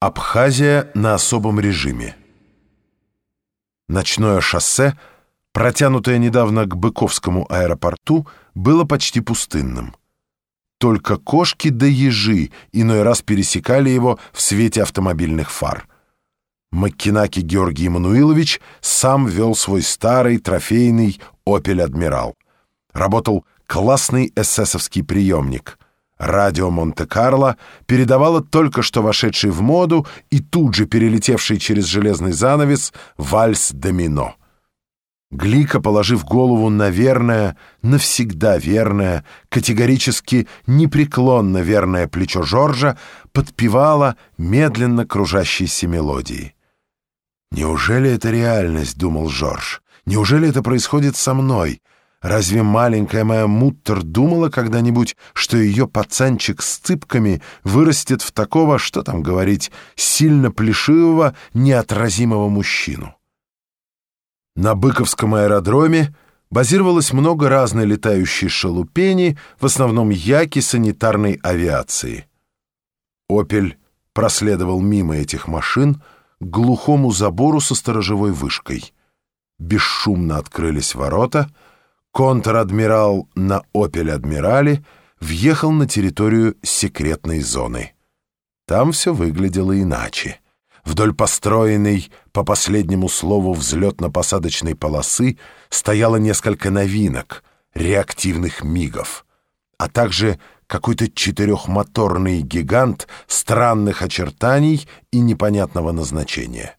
Абхазия на особом режиме. Ночное шоссе, протянутое недавно к Быковскому аэропорту, было почти пустынным. Только кошки да ежи иной раз пересекали его в свете автомобильных фар. Маккинаки Георгий Эммануилович сам вел свой старый трофейный «Опель Адмирал». Работал классный эсэсовский приемник — Радио Монте-Карло передавало только что вошедший в моду и тут же перелетевший через железный занавес вальс-домино. Глика, положив голову на верное, навсегда верное, категорически непреклонно верное плечо Жоржа, подпевала медленно кружащейся мелодии. «Неужели это реальность?» — думал Жорж. «Неужели это происходит со мной?» Разве маленькая моя Муттер думала когда-нибудь, что ее пацанчик с цыпками вырастет в такого, что там говорить, сильно плешивого, неотразимого мужчину? На Быковском аэродроме базировалось много разной летающей шалупени, в основном яки санитарной авиации. «Опель» проследовал мимо этих машин к глухому забору со сторожевой вышкой. Бесшумно открылись ворота — контр-адмирал на «Опель-адмирале» въехал на территорию секретной зоны. Там все выглядело иначе. Вдоль построенной, по последнему слову, взлетно-посадочной полосы стояло несколько новинок, реактивных мигов, а также какой-то четырехмоторный гигант странных очертаний и непонятного назначения.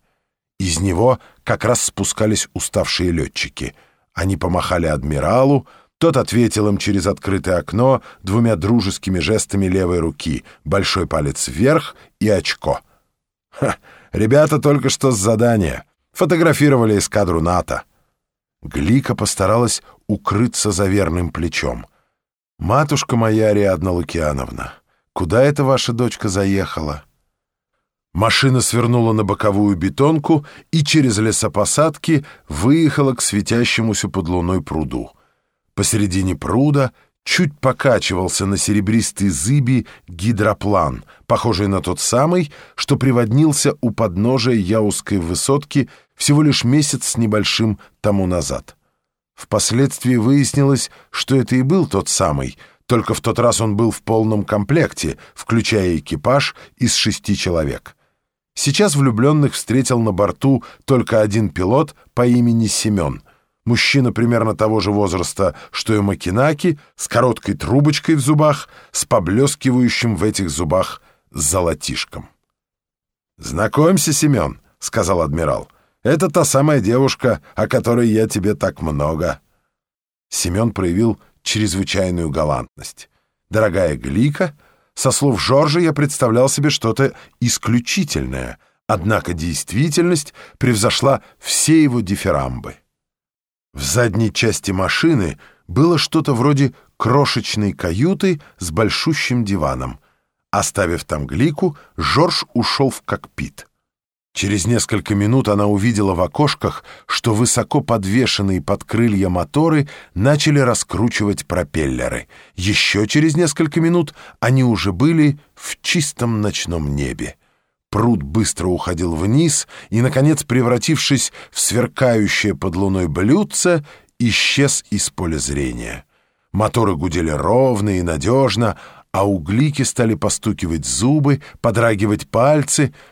Из него как раз спускались уставшие летчики — они помахали адмиралу, тот ответил им через открытое окно двумя дружескими жестами левой руки, большой палец вверх и очко. Ха, ребята только что с задания. Фотографировали эскадру НАТО. Глика постаралась укрыться за верным плечом. «Матушка моя, Ариадна Лукьяновна, куда эта ваша дочка заехала?» Машина свернула на боковую бетонку и через лесопосадки выехала к светящемуся под луной пруду. Посередине пруда чуть покачивался на серебристой зыби гидроплан, похожий на тот самый, что приводнился у подножия Яузской высотки всего лишь месяц с небольшим тому назад. Впоследствии выяснилось, что это и был тот самый, только в тот раз он был в полном комплекте, включая экипаж из шести человек — Сейчас влюбленных встретил на борту только один пилот по имени Семен. Мужчина примерно того же возраста, что и Макинаки, с короткой трубочкой в зубах, с поблескивающим в этих зубах золотишком. «Знакомься, Семен», — сказал адмирал. «Это та самая девушка, о которой я тебе так много». Семен проявил чрезвычайную галантность. Дорогая Глика — со слов Жоржа я представлял себе что-то исключительное, однако действительность превзошла все его дифирамбы. В задней части машины было что-то вроде крошечной каюты с большущим диваном. Оставив там Глику, Жорж ушел в кокпит. Через несколько минут она увидела в окошках, что высоко подвешенные под крылья моторы начали раскручивать пропеллеры. Еще через несколько минут они уже были в чистом ночном небе. Пруд быстро уходил вниз и, наконец, превратившись в сверкающее под луной блюдце, исчез из поля зрения. Моторы гудели ровно и надежно, а у Глики стали постукивать зубы, подрагивать пальцы —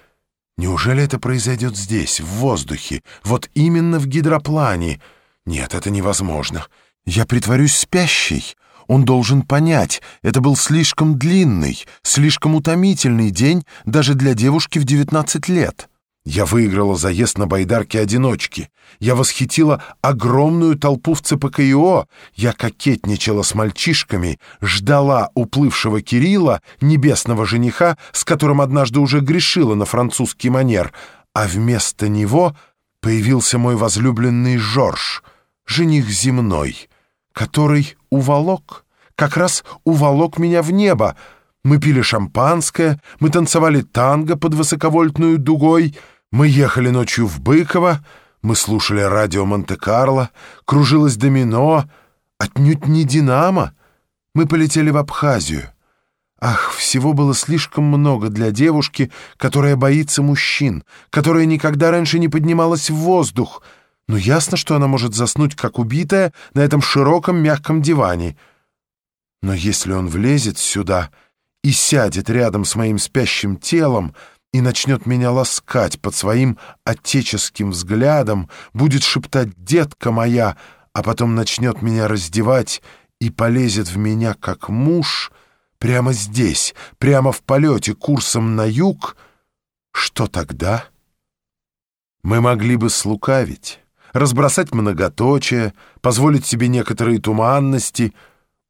Неужели это произойдет здесь, в воздухе, вот именно в гидроплане? Нет, это невозможно. Я притворюсь спящей. Он должен понять, это был слишком длинный, слишком утомительный день даже для девушки в 19 лет. Я выиграла заезд на байдарке-одиночки. Я восхитила огромную толпу в ЦПКИО. Я кокетничала с мальчишками, ждала уплывшего Кирилла, небесного жениха, с которым однажды уже грешила на французский манер, а вместо него появился мой возлюбленный Жорж, жених земной, который уволок, как раз уволок меня в небо, мы пили шампанское, мы танцевали танго под высоковольтную дугой, мы ехали ночью в Быково, мы слушали радио Монте-Карло, кружилось домино, отнюдь не «Динамо». Мы полетели в Абхазию. Ах, всего было слишком много для девушки, которая боится мужчин, которая никогда раньше не поднималась в воздух. Но ясно, что она может заснуть, как убитая, на этом широком мягком диване. Но если он влезет сюда и сядет рядом с моим спящим телом и начнет меня ласкать под своим отеческим взглядом, будет шептать «детка моя», а потом начнет меня раздевать и полезет в меня как муж — прямо здесь, прямо в полете курсом на юг, что тогда? Мы могли бы слукавить, разбросать многоточие, позволить себе некоторые туманности.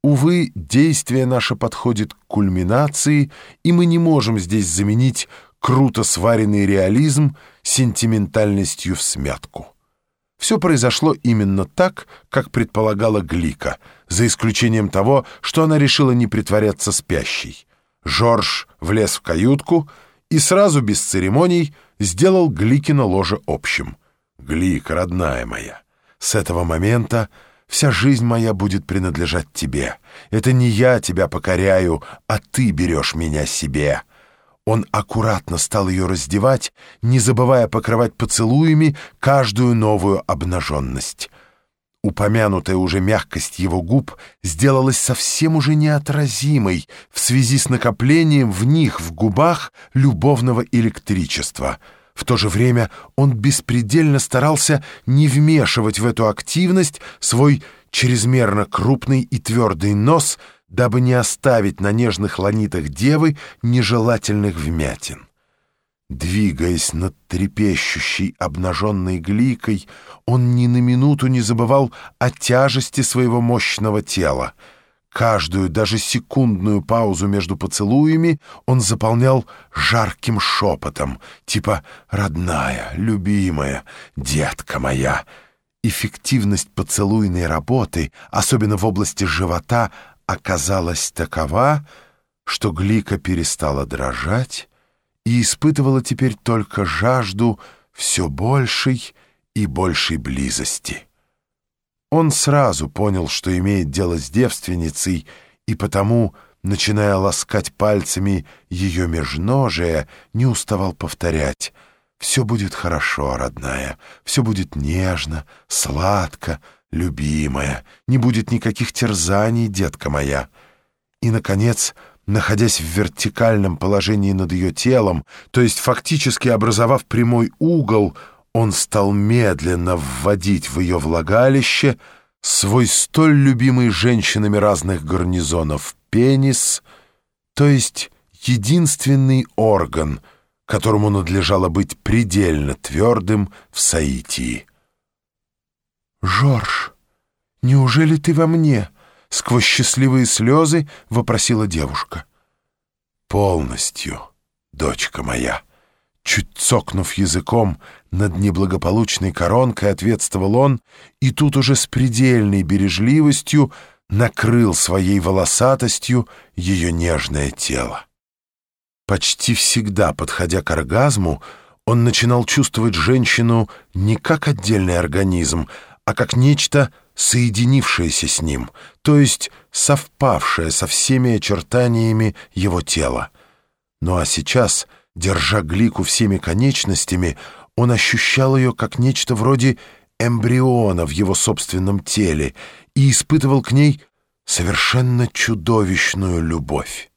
Увы, действие наше подходит к кульминации, и мы не можем здесь заменить круто сваренный реализм сентиментальностью в смятку. Все произошло именно так, как предполагала Глика, за исключением того, что она решила не притворяться спящей. Жорж влез в каютку и сразу, без церемоний, сделал Гликино ложе общим. «Глик, родная моя, с этого момента вся жизнь моя будет принадлежать тебе. Это не я тебя покоряю, а ты берешь меня себе». Он аккуратно стал ее раздевать, не забывая покрывать поцелуями каждую новую обнаженность. Упомянутая уже мягкость его губ сделалась совсем уже неотразимой в связи с накоплением в них, в губах, любовного электричества. В то же время он беспредельно старался не вмешивать в эту активность свой чрезмерно крупный и твердый нос — дабы не оставить на нежных ланитах девы нежелательных вмятин. Двигаясь над трепещущей обнаженной гликой, он ни на минуту не забывал о тяжести своего мощного тела. Каждую, даже секундную паузу между поцелуями он заполнял жарким шепотом, типа «родная, любимая, детка моя». Эффективность поцелуйной работы, особенно в области живота, оказалась такова, что Глика перестала дрожать и испытывала теперь только жажду все большей и большей близости. Он сразу понял, что имеет дело с девственницей, и потому, начиная ласкать пальцами ее межножие, не уставал повторять «Все будет хорошо, родная, все будет нежно, сладко, любимая, не будет никаких терзаний, детка моя. И, наконец, находясь в вертикальном положении над ее телом, то есть фактически образовав прямой угол, он стал медленно вводить в ее влагалище свой столь любимый женщинами разных гарнизонов пенис, то есть единственный орган, которому надлежало быть предельно твердым в Саитии. «Жорж, неужели ты во мне?» — сквозь счастливые слезы вопросила девушка. «Полностью, дочка моя». Чуть цокнув языком над неблагополучной коронкой, ответствовал он, и тут уже с предельной бережливостью накрыл своей волосатостью ее нежное тело. Почти всегда, подходя к оргазму, он начинал чувствовать женщину не как отдельный организм, а как нечто, соединившееся с ним, то есть совпавшее со всеми очертаниями его тела. Ну а сейчас, держа Глику всеми конечностями, он ощущал ее как нечто вроде эмбриона в его собственном теле и испытывал к ней совершенно чудовищную любовь.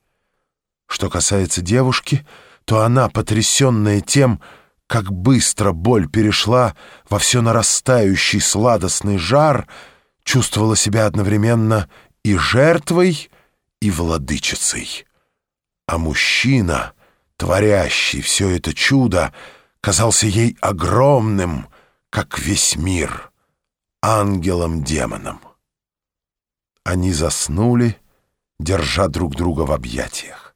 Что касается девушки, то она, потрясенная тем, как быстро боль перешла во все нарастающий сладостный жар, чувствовала себя одновременно и жертвой, и владычицей. А мужчина, творящий все это чудо, казался ей огромным, как весь мир, ангелом-демоном. Они заснули, держа друг друга в объятиях.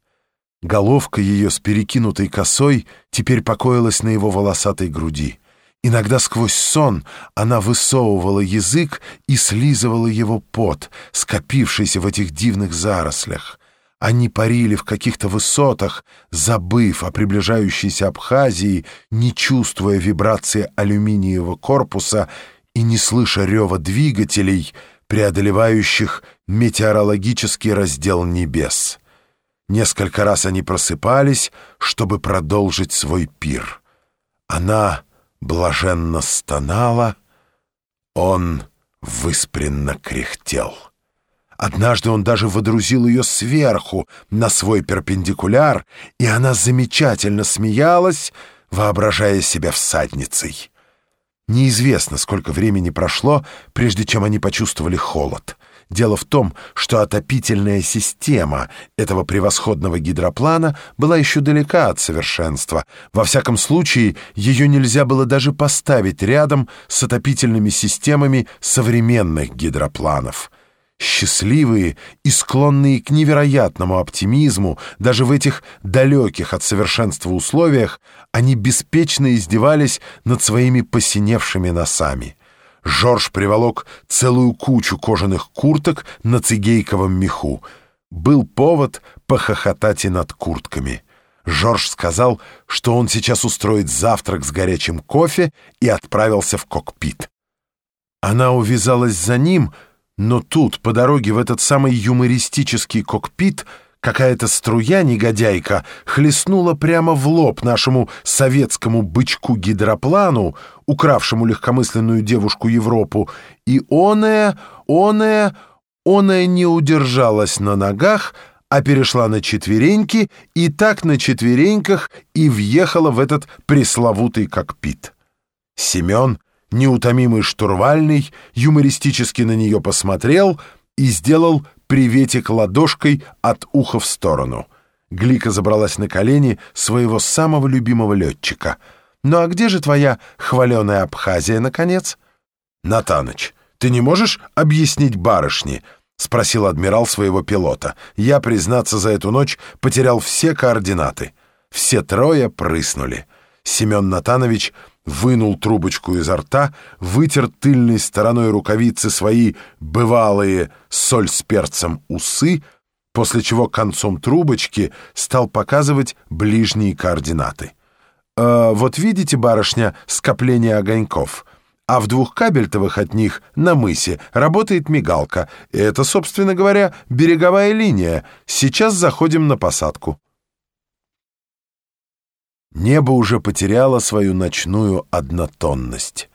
Головка ее с перекинутой косой теперь покоилась на его волосатой груди. Иногда сквозь сон она высовывала язык и слизывала его пот, скопившийся в этих дивных зарослях. Они парили в каких-то высотах, забыв о приближающейся Абхазии, не чувствуя вибрации алюминиевого корпуса и не слыша рева двигателей, преодолевающих метеорологический раздел небес. Несколько раз они просыпались, чтобы продолжить свой пир. Она блаженно стонала, он выспренно кряхтел. Однажды он даже водрузил ее сверху на свой перпендикуляр, и она замечательно смеялась, воображая себя всадницей. Неизвестно, сколько времени прошло, прежде чем они почувствовали холод. Дело в том, что отопительная система этого превосходного гидроплана была еще далека от совершенства. Во всяком случае, ее нельзя было даже поставить рядом с отопительными системами современных гидропланов. Счастливые и склонные к невероятному оптимизму, даже в этих далеких от совершенства условиях, они беспечно издевались над своими посиневшими носами. Жорж приволок целую кучу кожаных курток на цигейковом меху. Был повод похохотать и над куртками. Жорж сказал, что он сейчас устроит завтрак с горячим кофе и отправился в кокпит. Она увязалась за ним, но тут, по дороге в этот самый юмористический кокпит, Какая-то струя-негодяйка хлестнула прямо в лоб нашему советскому бычку-гидроплану, укравшему легкомысленную девушку Европу, и оная, оная, оная не удержалась на ногах, а перешла на четвереньки и так на четвереньках и въехала в этот пресловутый кокпит. Семен, неутомимый штурвальный, юмористически на нее посмотрел и сделал приветик ладошкой от уха в сторону. Глика забралась на колени своего самого любимого летчика. «Ну а где же твоя хваленая Абхазия, наконец?» «Натаныч, ты не можешь объяснить барышне?» — спросил адмирал своего пилота. «Я, признаться, за эту ночь потерял все координаты». Все трое прыснули. Семен Натанович вынул трубочку изо рта, вытер тыльной стороной рукавицы свои бывалые соль с перцем усы, после чего концом трубочки стал показывать ближние координаты. «Э, «Вот видите, барышня, скопление огоньков?» а в двух кабельтовых от них на мысе работает мигалка. Это, собственно говоря, береговая линия. Сейчас заходим на посадку. Небо уже потеряло свою ночную однотонность.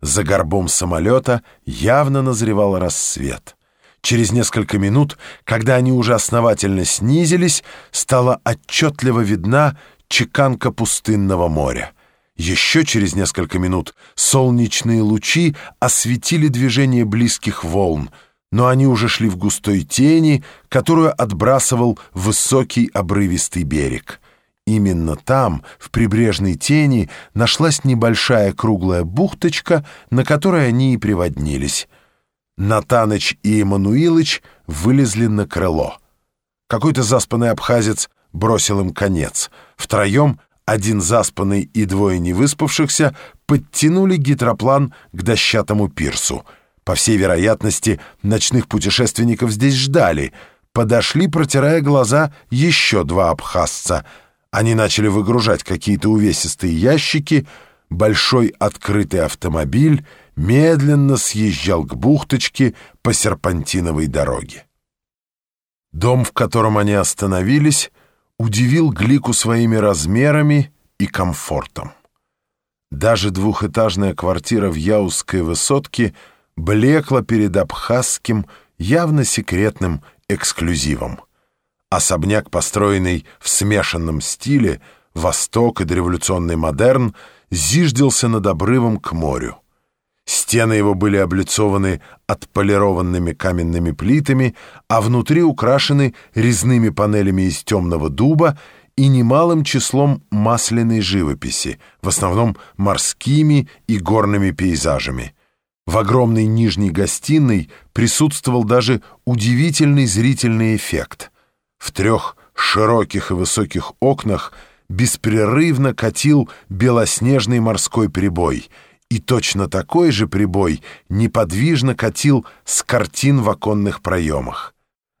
За горбом самолета явно назревал рассвет. Через несколько минут, когда они уже основательно снизились, стала отчетливо видна чеканка пустынного моря. Еще через несколько минут солнечные лучи осветили движение близких волн, но они уже шли в густой тени, которую отбрасывал высокий обрывистый берег. Именно там, в прибрежной тени, нашлась небольшая круглая бухточка, на которой они и приводнились. Натаныч и Эммануилыч вылезли на крыло. Какой-то заспанный абхазец бросил им конец. Втроем, один заспанный и двое невыспавшихся, подтянули гидроплан к дощатому пирсу. По всей вероятности, ночных путешественников здесь ждали. Подошли, протирая глаза, еще два абхазца — они начали выгружать какие-то увесистые ящики. Большой открытый автомобиль медленно съезжал к бухточке по серпантиновой дороге. Дом, в котором они остановились, удивил Глику своими размерами и комфортом. Даже двухэтажная квартира в Яузской высотке блекла перед абхазским, явно секретным эксклюзивом. Особняк, построенный в смешанном стиле, восток и дореволюционный модерн, зиждился над обрывом к морю. Стены его были облицованы отполированными каменными плитами, а внутри украшены резными панелями из темного дуба и немалым числом масляной живописи, в основном морскими и горными пейзажами. В огромной нижней гостиной присутствовал даже удивительный зрительный эффект — в трех широких и высоких окнах беспрерывно катил белоснежный морской прибой, и точно такой же прибой неподвижно катил с картин в оконных проемах.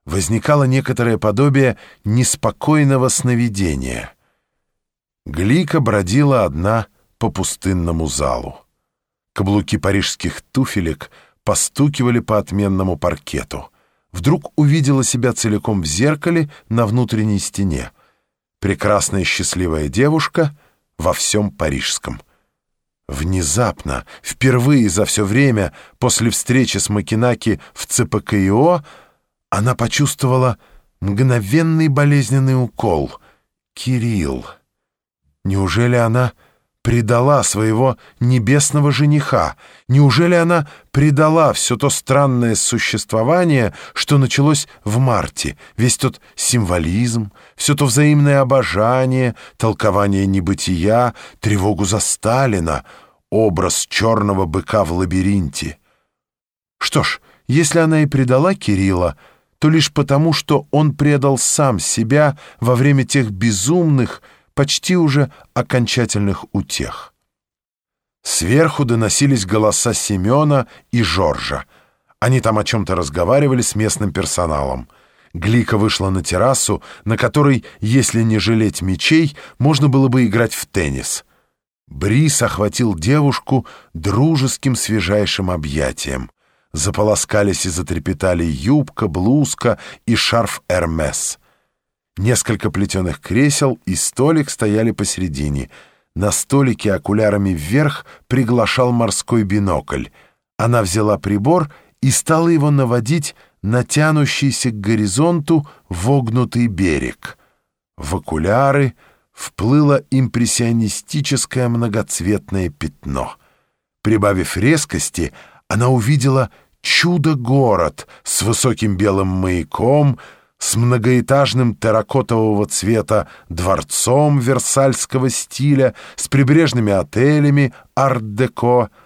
Возникало некоторое подобие неспокойного сновидения. Глика бродила одна по пустынному залу. Каблуки парижских туфелек постукивали по отменному паркету — вдруг увидела себя целиком в зеркале на внутренней стене. Прекрасная счастливая девушка во всем парижском. Внезапно, впервые за все время после встречи с Макинаки в ЦПКИО, она почувствовала мгновенный болезненный укол. Кирилл. Неужели она предала своего небесного жениха? Неужели она предала все то странное существование, что началось в марте, весь тот символизм, все то взаимное обожание, толкование небытия, тревогу за Сталина, образ черного быка в лабиринте? Что ж, если она и предала Кирилла, то лишь потому, что он предал сам себя во время тех безумных, почти уже окончательных утех. Сверху доносились голоса Семена и Жоржа. Они там о чем-то разговаривали с местным персоналом. Глика вышла на террасу, на которой, если не жалеть мечей, можно было бы играть в теннис. Брис охватил девушку дружеским свежайшим объятием. Заполоскались и затрепетали юбка, блузка и шарф «Эрмес». Несколько плетеных кресел и столик стояли посередине. На столике окулярами вверх приглашал морской бинокль. Она взяла прибор и стала его наводить на тянущийся к горизонту вогнутый берег. В окуляры вплыло импрессионистическое многоцветное пятно. Прибавив резкости, она увидела чудо-город с высоким белым маяком, с многоэтажным терракотового цвета дворцом версальского стиля, с прибрежными отелями арт-деко —